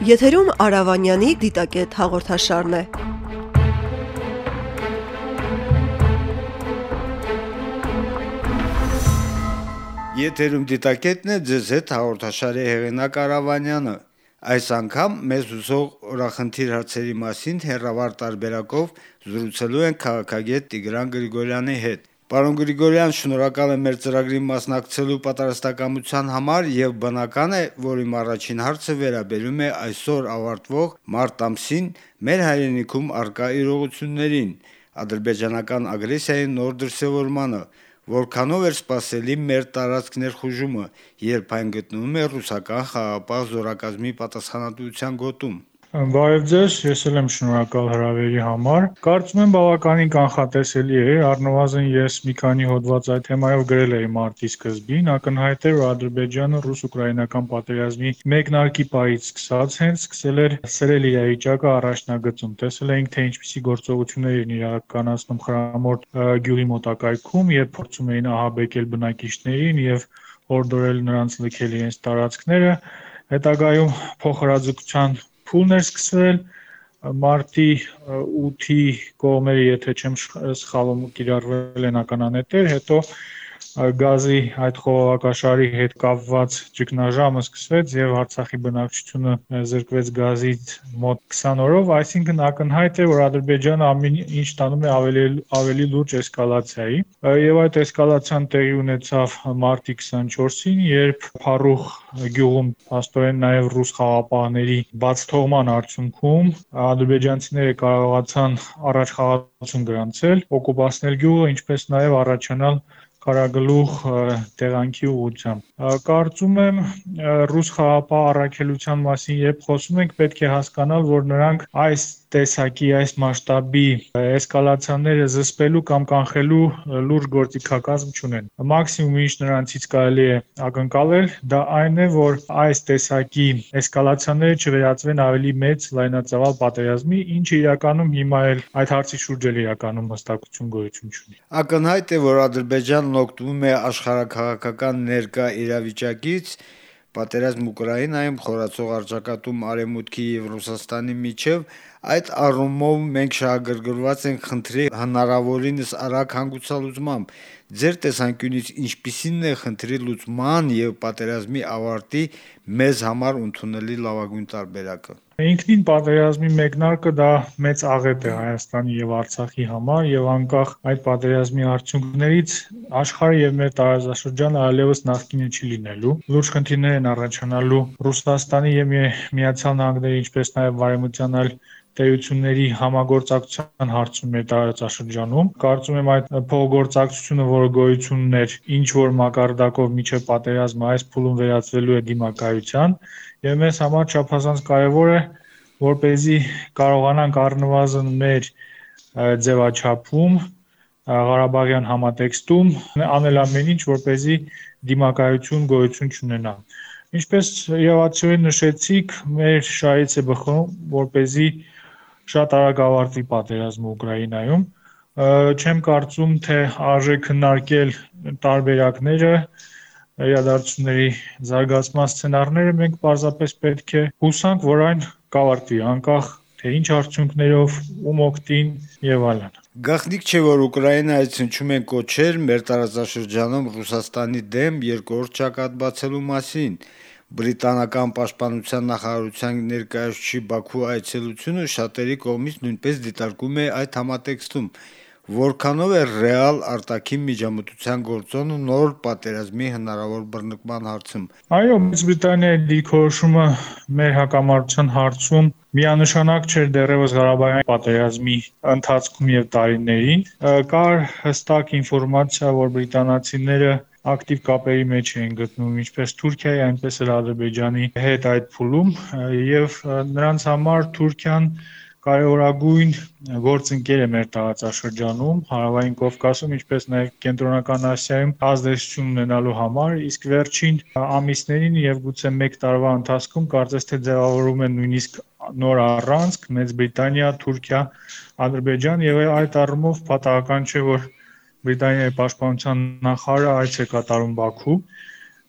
Եթերում Արավանյանի դիտակետ հաղորդաշարն է։ Եթերում դիտակետն է ձեզ հետ հաղորդաշարի հեղինակ Արավանյանը։ Այս անգամ մեզ հուսող օրախնդիր հարցերի մասին հերավար տարբերակով զրուցելու են քաղաքագետ Տիգրան Գրիգորյանի հետ։ Պարոն Գրիգորյան, շնորհակալ եմ մեր ծրագրին մասնակցելու պատրաստակամության համար եւ բնական է, որ իմ առաջին հարցը վերաբերում է այսօր ավարտվող մարտ ամսին մեր հայրենիքում արկա իրողություններին, ադրբեջանական ագրեսիայի նոր դրսևորմանը, որքանով էր սпасելի մեր տարածք ներխուժումը, երբ այն գտնվում է ռուսական խաղապահ զորակազմի պատասխանատվության գոտում։ Բարև ձեզ, ես էլ եմ շնորհակալ հրավերի համար։ Կարծում եմ բավականին կանխատեսելի է, առնվազն ես մի քանի հոդված այդ թեմայով գրել էի մարտի սկզբին, ակնհայտ է, որ Ադրբեջանը ռուս-ուկրաինական պատերազմի մեկնարկի պահից սկսած հենց սկսել էր սրել իրավիճակը առաջնագծում։ Տեսել էինք, թե ինչպիսի գործողություններ էին իրականացնում Խրամորդ գյուղի մոտակայքում, երբ փորձում էին ահաբեկել բնակիչներին եւ հորդորել նրանց լքել իրենց տարածքները հետագայում փոխհրաձգության փուլն էր սկսվել մարտի 8-ի կողմերը, եթե չեմ սխալվում, կիրառվել են ականանետեր, հետո գազի այդ խողովակաշարի հետ կապված ճգնաժամը սկսվեց եւ Արցախի բնակչությունը զրկվեց գազից մոտ 20 օրով, այսինքն ակնհայտ է, որ Ադրբեջանը ամեն ինչ տանում է ավելի ավելի լուրջ էսկալացիայի։ Եվ այդ էսկալացիան տեղի ունեցավ մարտի 24-ին, երբ Փարուխ գյուղում աստորեն նաև ռուս խաղապահների բաց թողման արդյունքում ադրբեջանցիները կարողացան առաջ խաղացում գրանցել, օկուպացնել գյուղը, ինչպես նաև առաջանալ Կարագլուխ տեղանքի ուղությամբ։ Կարծում եմ ռուս խաղապահ առաքելության մասին երբ խոսում ենք, պետք է հասկանալ, որ նրանք այս տեսակի այս մասշտաբի էսկալացիաները զսպելու կամ կանխելու լուրջ գործիքակազմ չունեն։ Մաքսիմումը ինչ նրանցից կարելի է ակնկալել, դա այն է, որ այս տեսակի էսկալացիաները չվերածվեն ավելի մեծ լայնածավալ պատերազմի, ինչը իրականում հիմա էլ այդ հարցի շուրջ էլ իրականում հստակություն գոյություն չունի։ Ակնհայտ է, որ Ադրբեջանն օգտվում է աշխարհակաղակական ներկա իրավիճակից պատերազմ Ուկրաինայում խորացող արճակատում Արևմուտքի եւ Ռուսաստանի միջև այդ առումով մենք շահագրգռված ենք խնդրի հնարավորինս արագ հանգուցալուծմամբ ձեր տեսանկյունից ինչպիսին է խնդրի լուծման եւ պատերազմի ավարտի մեզ համար ընդունելի լավագույն տարբերակը Ինքնին պատերազմի մեկնարկը դա մեծ աղետ է Հայաստանի եւ Արցախի համար եւ անկախ այդ պատերազմի արդյունքներից աշխարհը եւ մեր տարածաշրջանը այլևս նախկինը չի լինելու։ Լուրջ խնդիրներ են առաջանալու Ռուսաստանի եւ Միացյալ Նահանգների, ինչպես նաեւ Վարեմության այլ տերությունների համագործակցության հարցում մեր տարածաշրջանում։ Կարծում եմ այդ փոխգործակցությունը, որը գոյություն ուներ ինչ որ մակարդակով միջև պատերազմը այս փուլում վերածվելու է դիմակայության, եւ մեզ համար չափազանց կարեւոր է, որ เป զի կարողանանք առնվազն մեր ձևաչափում Ղարաբաղյան համատեքստում անել ամեն ինչ, որ เป զի դիմակայություն գոյություն չունենա։ Ինչպես եւացիորեն նշեցիք, մեր շահից է բխում, որ เป զի շատ արագ ավարտվի պատերազմը Ուկրաինայում։ Չեմ կարծում, թե արժե քննարկել տարբերակները, իրադարձությունների զարգացման սցենարները, մենք պարզապես պետք է հուսանք, որ այն կավարտվի, անկախ թե ինչ արդյունքներով, ում օգտին եւ այլն։ Գաղտնիք չէ, որ Ուկրաինայից հնչում են կոչեր մեր տարածաշրջանում Ռուսաստանի դեմ երկրորդ ճակատ բացելու մասին։ Բրիտանական պաշտպանության նախարարության ներկայացուցիչի Բաքու այցելությունը շատերի կողմից նույնպես դիտարկում է այդ համատեքստում, որքանով է ռեալ արտաքին միջամտության գործոնը նոր պատերազմի հնարավոր բռնկման հարցում։ Այո, Մեծ Բրիտանիայի դիրքորոշումը մեր հակամարտության հարցում միանշանակ չէր դեռևս Ղարաբաղյան պատերազմի ընթացքում եւ տարիներին։ Կար հստակ ինֆորմացիա, որ բրիտանացիները ակտիվ կապերի մեջ էին գտնվում ինչպես Թուրքիայի, այնպես էլ Ադրբեջանի հետ այդ փուլում եւ նրանց համար Թուրքիան կարևորագույն գործընկեր է մեր տարածաշրջանում, Հարավային Կովկասում, ինչպես նաև Կենտրոնական Ասիայում ազդեցություն ունենալու համար, իսկ վերջին ամիսներին եւ գուցե 1 տարվա ընթացքում կարծես թե ձևավորում են նույնիսկ նոր առանցք Մեծ Բրիտանիա, Թուրքիա, Ադրբեջան եւ այդ առումով պատահական չէ, որ Բրիտանիայի պաշտպանության նախարարը այց է կատարում Բաքու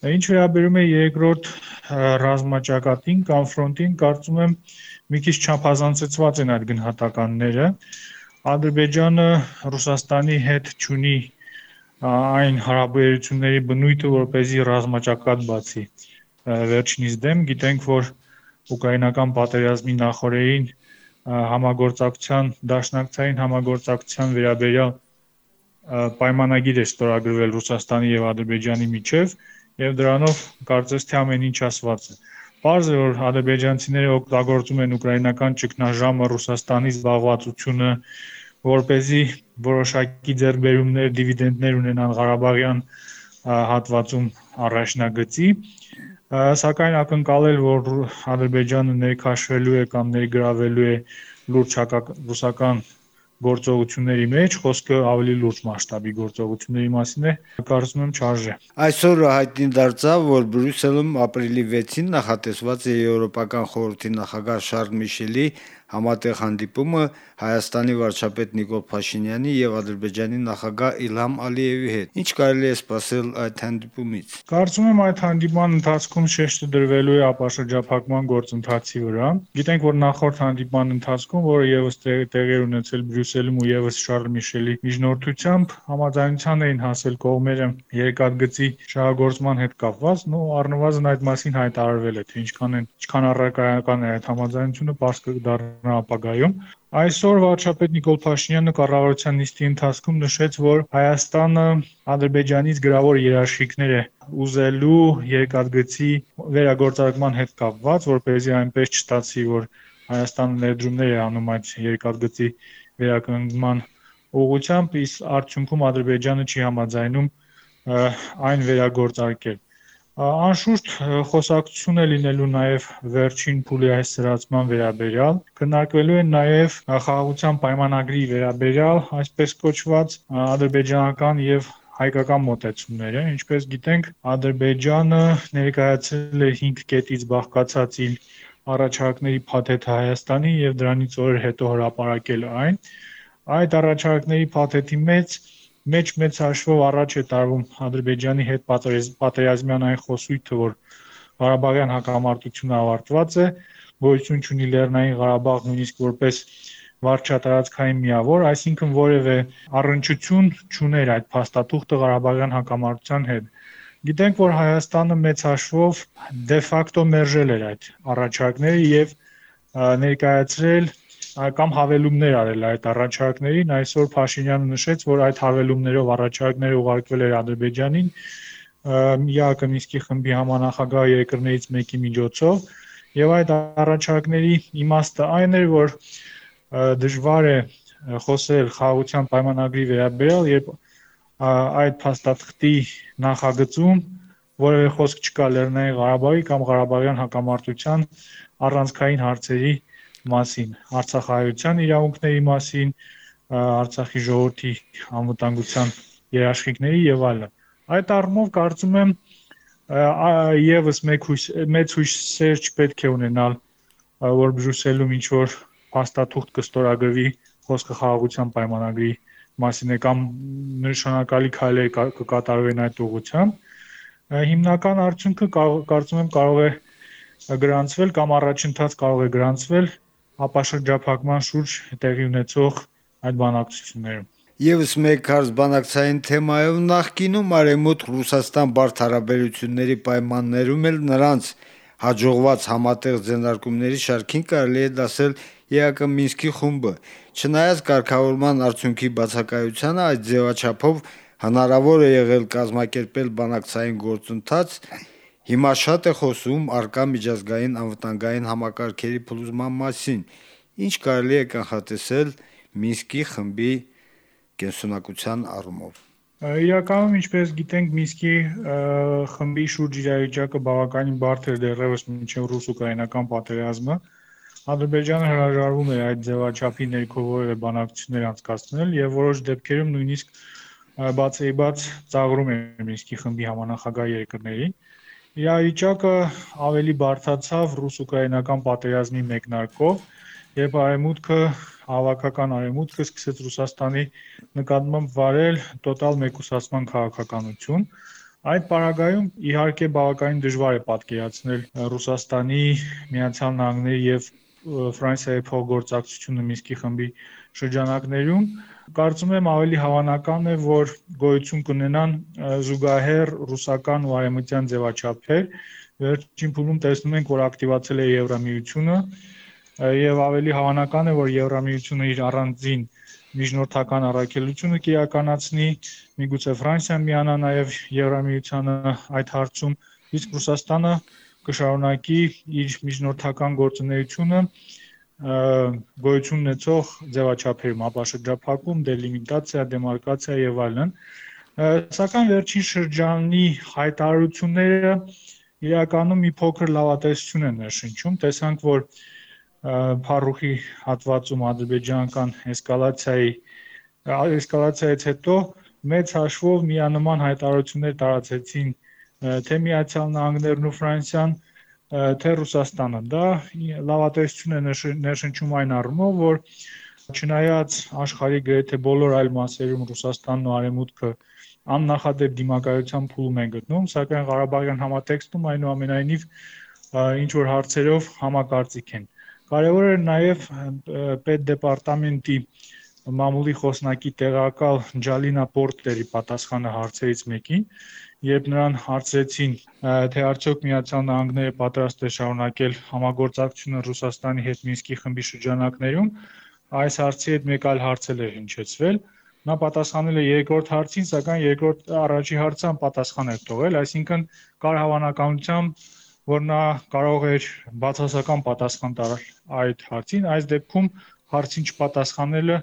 Ինչ վերաբերում է երկրորդ ռազմաճակատին կամ ֆրոնտին, կարծում եմ մի քիչ չափազանցեցված են այդ գնահատականները։ Ադրբեջանը Ռուսաստանի հետ ճունի այն հարաբերությունների բնույթը, որ เป զի ռազմաճակատ բացի վերջինիս դեմ գիտենք, որ ուկրաինական պատերազմի նախորդին համագործակցության դաշնակցային համագործակցության վերաբերյալ պայմանագիր է ստորագրվել Ռուսաստանի եւ Ադրբեջանի միջև եւ դրանով կարծես թե ամեն ինչ ասված է։ Պարզ է, որ ադրբեջանցիները օգտագործում են ուկրաինական ճգնաժամը Ռուսաստանի զբաղվածությունը, որ เป զի որոշակի ձեռբերումներ, դիվիդենդներ ունենան Ղարաբաղյան հատվածում առաջնագծի, սակայն ակնկալել, որ Ադրբեջանը ներքաշվելու է կամ ներգրավելու է լուրջ ռուսական գործողությունների մեջ, խոսքը ավելի լուրջ մասշտաբի գործողությունների մասին է, կարծում եմ չարժե։ Այսօր հայտնի դարձավ, որ Բրյուսելում ապրիլի 6-ին նախատեսված է Եվրոպական խորհրդի նախագահ Շարլ Միշելի համատեղ հանդիպումը Հայաստանի վարչապետ Նիկոլ Փաշինյանի եւ Ադրբեջանի նախագահ Իլհամ Ալիևի հետ։ Ինչ կարելի է սպասել այդ հանդիպումից։ Կարծում եմ այդ հանդիպման ընթացքում շեշտը դրվելու է ապաշրջափակման գործընթացի վրա։ Գիտենք, որ նախորդ հանդիպման ընթացքում, որը եւս տեղի ունեցել Բրյուսելում ու եւս Շարլ Միշելի միջնորդությամբ, համաձայնության էին հասել կողմերը երկաթգծի շահագործման հետ կապված, ու առնվազն այդ մասին հայտարարվել է, թե ինչքան են, ինչքան առարկայական է այդ համաձայնությունը, པարզ կդառնա ապագայում։ Այսօր վարչապետ Նիկոլ Փաշինյանը կառավարության նիստի ընթացքում նշեց, որ Հայաստանը Ադրբեջանից գրավոր երաշխիքներ է ուզելու երկաթգծի վերագործարկման հետ կապված, որ เป զի այնպես չստացի, որ Հայաստանը ներդրումներ է անում այդ երկաթգծի վերականգնման ուղղությամբ, իսկ արդյունքում Ադրբեջանը չի համաձայնում այն վերագործարկել։ Անշուշտ խոսակցություն է լինելու նաև վերջին փուլի այս սրացման վերաբերյալ, քննարկվելու են նաև խաղաղության պայմանագրի վերաբերյալ այսպես կոչված ադրբեջանական եւ հայկական մոտեցումները, ինչպես գիտենք, Ադրբեջանը ներկայացրել է 5 կետից բաղկացած իր առաջարկների փաթեթը Հայաստանի եւ դրանից օրեր հետո հրապարակել այն։ Այդ առաջարկների փաթեթի մեջ մեջ մեծ հաշվով առաջ է տարվում Ադրբեջանի հետ պատերազմյան այն խոսույթը, որ Ղարաբաղյան հակամարտությունը ավարտված է, գոյություն ունի Լեռնային Ղարաբաղ նույնիսկ որպես վարչատարածքային միավոր, այսինքն որևէ առնչություն չուներ այդ փաստաթուղթը Ղարաբաղյան հակամարտության հետ։ Գիտենք, որ Հայաստանը մեծ հաշվով դե ֆակտո մերժել էր այդ առաջարկները եւ ներկայացրել կամ հավելումներ արել այդ առաջարկներին։ Այսօր Փաշինյանը նշեց, որ այդ հավելումներով առաջարկները ուղարկվել էր Ադրբեջանին ՄԻԱԿ Մինսկի խմբի համանախագահ երկրներից մեկի միջոցով եւ այդ առաջարկների իմաստը այն էր, որ դժվար է խոսել խաղաղության պայմանագրի վերաբերյալ, երբ այդ փաստաթղթի նախագծում որևէ խոսք չկա Լեռնային Ղարաբաղի կամ Ղարաբաղյան հակամարտության առանցքային հարցերի մասին, Արցախահայության իրավունքների մասին, Արցախի ժողովրդի անվտանգության երաշխիքների եւ այլն։ Այդ առումով կարծում եմ եւս մեկ հույս մեծ հույսեր չպետք է ունենալ, որ Բրյուսելում ինչ որ փաստաթուղթ կստորագրվի խոսքը խաղաղության պայմանագրի մասին է կամ նշանակալի քայլեր կկատարվեն այդ ուղղությամբ։ Հիմնական արդյունքը կարծում եմ կարող է գրանցվել կամ առաջընթաց կարող է գրանցվել ապաշրջափակման շուրջ տեղի ունեցող այդ բանակցություններում։ Եվս մեկ հարց բանակցային թեմայով նախկինում արեմուտ Ռուսաստան բարդ հարաբերությունների պայմաններում էլ նրանց հաջողված համատեղ ձեռնարկումների շարքին կարելի է դասել ԵԱԿ Մինսկի խումբը։ Չնայած կարգավորման արդյունքի բացակայությանը այդ ձևաչափով հնարավոր է եղել կազմակերպել բանակցային գործընթաց, Հիմա շատ է խոսում արկա միջազգային անվտանգային համակարգերի փլուզման մասին, ինչ կարելի է կանխատեսել Մինսկի խմբի կենսունակության առումով։ Իրականում, ինչպես գիտենք, Մինսկի խմբի շուրջ իրավիճակը բավականին բարդ էր դեռևս մինչև ռուս-ուկրաինական պատերազմը։ Ադրբեջանը հրաժարվում էր այդ ձևաչափի ներքո որևէ բանակցություններ անցկացնել եւ որոշ դեպքերում նույնիսկ բացի բաց ծաղրում էր Մինսկի խմբի համանախագահ երկրներին Իրավիճակը ավելի բարդացավ ռուս-ուկրաինական պատերազմի մեկնարկով, երբ արևմուտքը հավաքական արևմուտքը սկսեց Ռուսաստանի նկատմամբ վարել տոտալ մեկուսացման քաղաքականություն, Այդ պարագայում իհարկե բավականին դժվար է պատկերացնել Ռուսաստանի, Միացյալ Նահանգների եւ Ֆրանսիայի փոխգործակցությունը Միսկի խմբի շրջանակներում կարծում եմ ավելի հավանական է, որ գոյություն կունենան զուգահեռ ռուսական ու արևմտյան ձևաչափեր։ Վերջին փուլում տեսնում ենք, որ ակտիվացել է Եվրամիությունը եւ ավելի հավանական է, որ Եվրամիությունը իր առանձին միջնորդական առաքելությունը կիրականացնի, միգուցե Ֆրանսիան միանա նաև Եվրամիությանը այդ հարցում, իսկ Ռուսաստանը կշարունակի իր միջնորդական գործունեությունը գոյություն ունեցող ձևաչափերում, ապաշրջափակում, դելիմիտացիա, դեմարկացիա եւ այլն։ Սակայն վերջին շրջանի հայտարարությունները իրականում մի փոքր լավատեսություն են ներշնչում։ Տեսանք, որ Փարուխի հատվածում ադրբեջանական էսկալացիայի էսկալացիայից հետո մեծ հաշվով միանման հայտարարություններ տարածեցին թե Միացյալ Նահանգներն ու Ֆրանսիան, թե Ռուսաստանը։ Դա լավատեսություն է ներշնչում այն առումով, որ չնայած աշխարհի գրեթե բոլոր այլ մասերում Ռուսաստանն ու Արևմուտքը աննախադեպ դիմակայության փուլում են գտնում, սակայն Ղարաբաղյան համատեքստում այնուամենայնիվ ինչ որ հարցերով համակարծիք են։ Կարևոր է նաև պետդեպարտամենտի մամուլի խոսնակի տեղակալ Ջալինա Պորտերի պատասխանը հարցերից մեկին, երբ նրան հարցրեցին, թե արդյոք Միացյալ Նահանգները պատրաստ է շարունակել համագործակցությունը Ռուսաստանի հետ Մինսկի խմբի շրջանակներում, այս հարցի հետ մեկ այլ հարց էլ էր հնչեցվել։ Նա պատասխանել է երկրորդ հարցին, սակայն երկրորդ առաջի հարցը անպատասխան էր թողել, այսինքն կար հավանականությամբ որ նա կարող էր բացասական պատասխան տալ այդ հարցին, այս դեպքում հարցին չպատասխանելը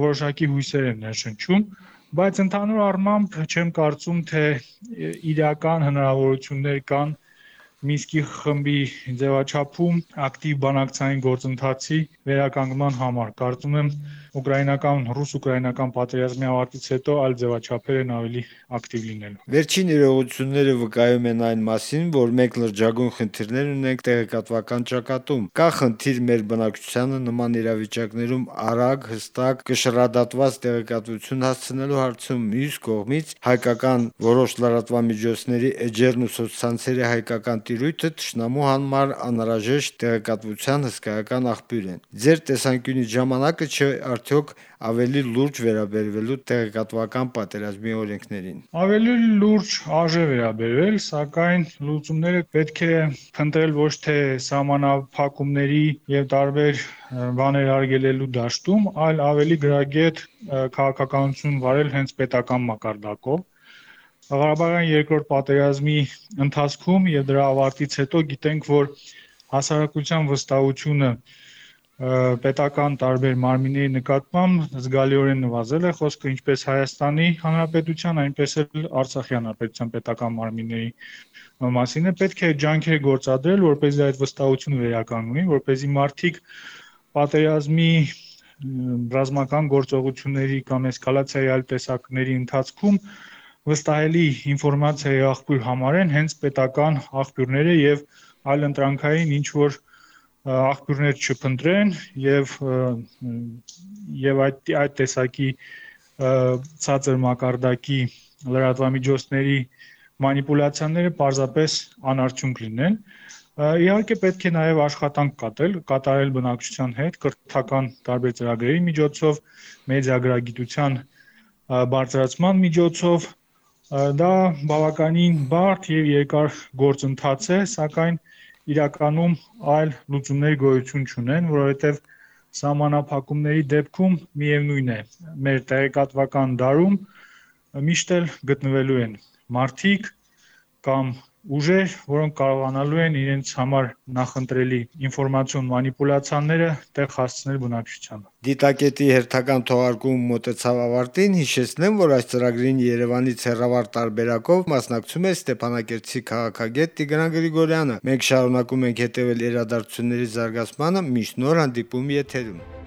որոշակի հույսեր են ներշնչում, բայց ընդհանուր առմամբ չեմ կարծում, թե իրական հնարավորություններ կան Մինսկի խմբի ձևաչափում ակտիվ բանակցային գործընթացի վերականգնման համար։ Կարծում եմ ուկրաինական ռուս-ուկրաինական պատերազմի ավարտից հետո այլ ձևաչափեր են ավելի ակտիվ լինելու։ Վերջին իրողությունները վկայում են այն մասին, որ մենք լրջագույն խնդիրներ ունենք տեղեկատվական ճակատում։ Կա խնդիր մեր բնակչությանը նման իրավիճակներում արագ, հստակ, կշռադատված տեղեկատվություն հասցնելու հարցում մյուս կողմից հայկական որոշ լրատվամիջոցների էջերն ու սոցցանցերի հայկական տիրույթը ճշնամու համար անհրաժեշտ տեղեկատվության հսկայական աղբյուր են։ Ձեր տեսանկյունից ժամանակը չէ արդյոք ավելի լուրջ վերաբերվելու տեղեկատվական պատերազմի օրենքներին։ Ավելի լուրջ արժե վերաբերվել, սակայն լուծումները պետք է փնտրել ոչ թե սահմանափակումների եւ տարբեր բաներ արգելելու դաշտում, այլ ավելի գրագետ քաղաքականություն վարել հենց պետական մակարդակով Ղարաբաղյան երկրորդ պատերազմի ընթացքում եւ դրա ավարտից հետո գիտենք, որ հասարակության վստահությունը պետական տարբեր մարմինների նկատմամբ զգալիորեն նվազել է խոսքը ինչպես Հայաստանի Հանրապետության, այնպես էլ Արցախի Հանրապետության պետական մարմինների մասին է. Պետք է ջանքեր գործադրել, որպեսզի այդ վստահությունը վերականգնվի, որպեսզի մարդիկ պատերազմի ռազմական գործողությունների կամ էսկալացիայի այլ տեսակների ընթացքում վստահելի ինֆորմացիայի աղբյուր համարեն հենց պետական աղբյուրները եւ այլ ընտրանքային ինչ որ աղբյուրներ չփնտրեն եւ եւ այդ այդ տեսակի ցածր մակարդակի լրատվամիջոցների մանիպուլյացիաները պարզապես անարդյունք լինեն Իհարկե պետք է նաև աշխատանք կատարել, կատարել բնակչության հետ կրթական տարբեր ծրագրերի միջոցով, մեդիագրագիտության բարձրացման միջոցով, Դա բավականին բարդ եւ երկար գործընթաց է, սակայն իրականում այլ լուծումներ գոյություն չունեն, որովհետեւ սահմանափակումների դեպքում միևնույն է, մեր տեղեկատվական դարում միշտ էլ գտնվելու են մարդիկ կամ ուժեր, որոնք կարողանալու են իրենց համար նախընտրելի ինֆորմացիոն մանիպուլյացիաները տեղ հասցնել բնակչությանը։ Դիտակետի հերթական թողարկումը մոտեցավ ավարտին, հիշեցնեմ, որ այս ծրագրին Երևանից հեռավար տարբերակով մասնակցում է Ստեփանակերտի քաղաքագետ Տիգրան Գրիգորյանը։ Մենք շարունակում ենք հետևել իրադարձությունների զարգացմանը, միշտ նոր հանդիպում եթերում։